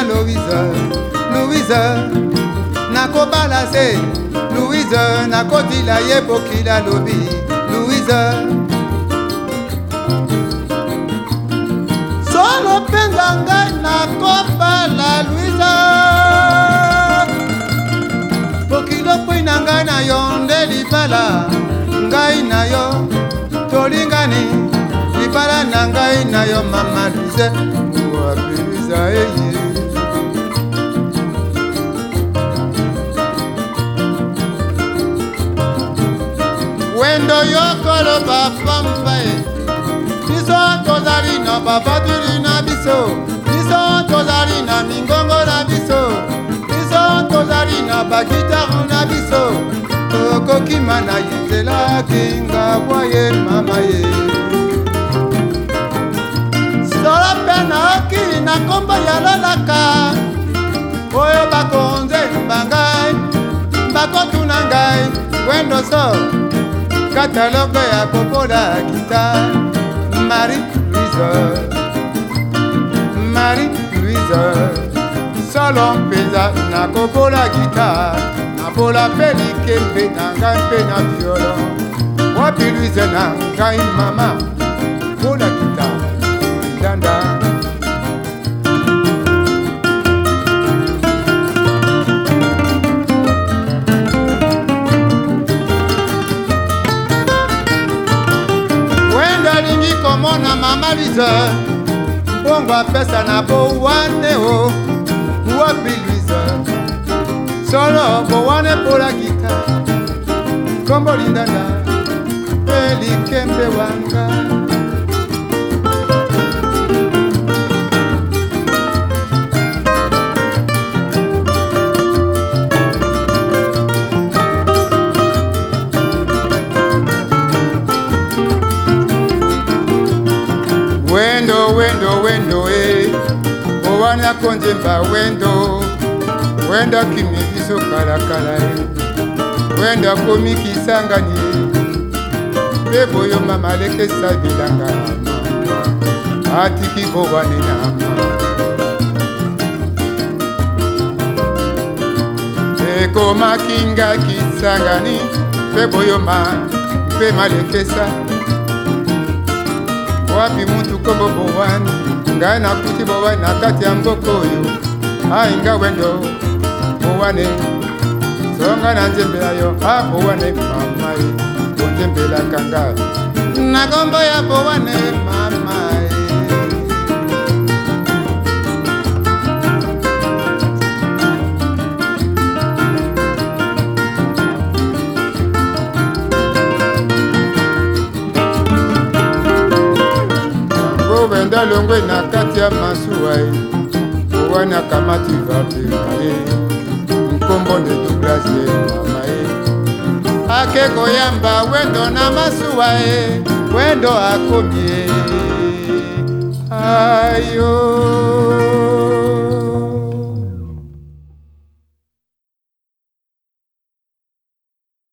na louise louise nakobala se louise nakotila ye bokila lobi louise solo mpenza ngai nakobala louise bokilo pwi na ngai na yo nde libala ngai na yo tolingani libala na ngai na yo mama luise wapi luise eye eh, eh. mwendo yokoloba pamba ye biso tozali na bafatuli na biso biso tozali na mingongo na biso biso tozali na bagitaru na biso tokokima na ye nzela kinga bwa ye mama ye solo mpe naoki na nkombo yalolaka oyo bakonze mbanga mbakotu na ngai ngwendo so kataloge ya kokola kita marie louise marie louise solo mpenza nakokola kita nabola mpe likembe na ngai mpe na violo wapi louise na ngai mama komona mama luise bongo apesa na bowa te o wapi luise solo bowana epolakika kombo lindanda pe likembe wanga wendo e owanako njemba wendo wenda kimia biso kalakala e wenda komikisangani mpe boyo mama alekesa bilanga atiki bowane na mama ekomaki ngaki sangani mpe boyoma mpe malekesa wapi mutu kombo bowani ngai nakuti bowani na kati ya mboko oyo ainga wendo bowane songa na nzembela yo a bowane mama ye onzembelaka ngai nakombo ya bowane mama banda longwe na kati ya masuwa ye owana kamati vardema ye nkombo nde douglas ye mama ye ake koyamba wendo na masuwa ye wendo akomi ye ayo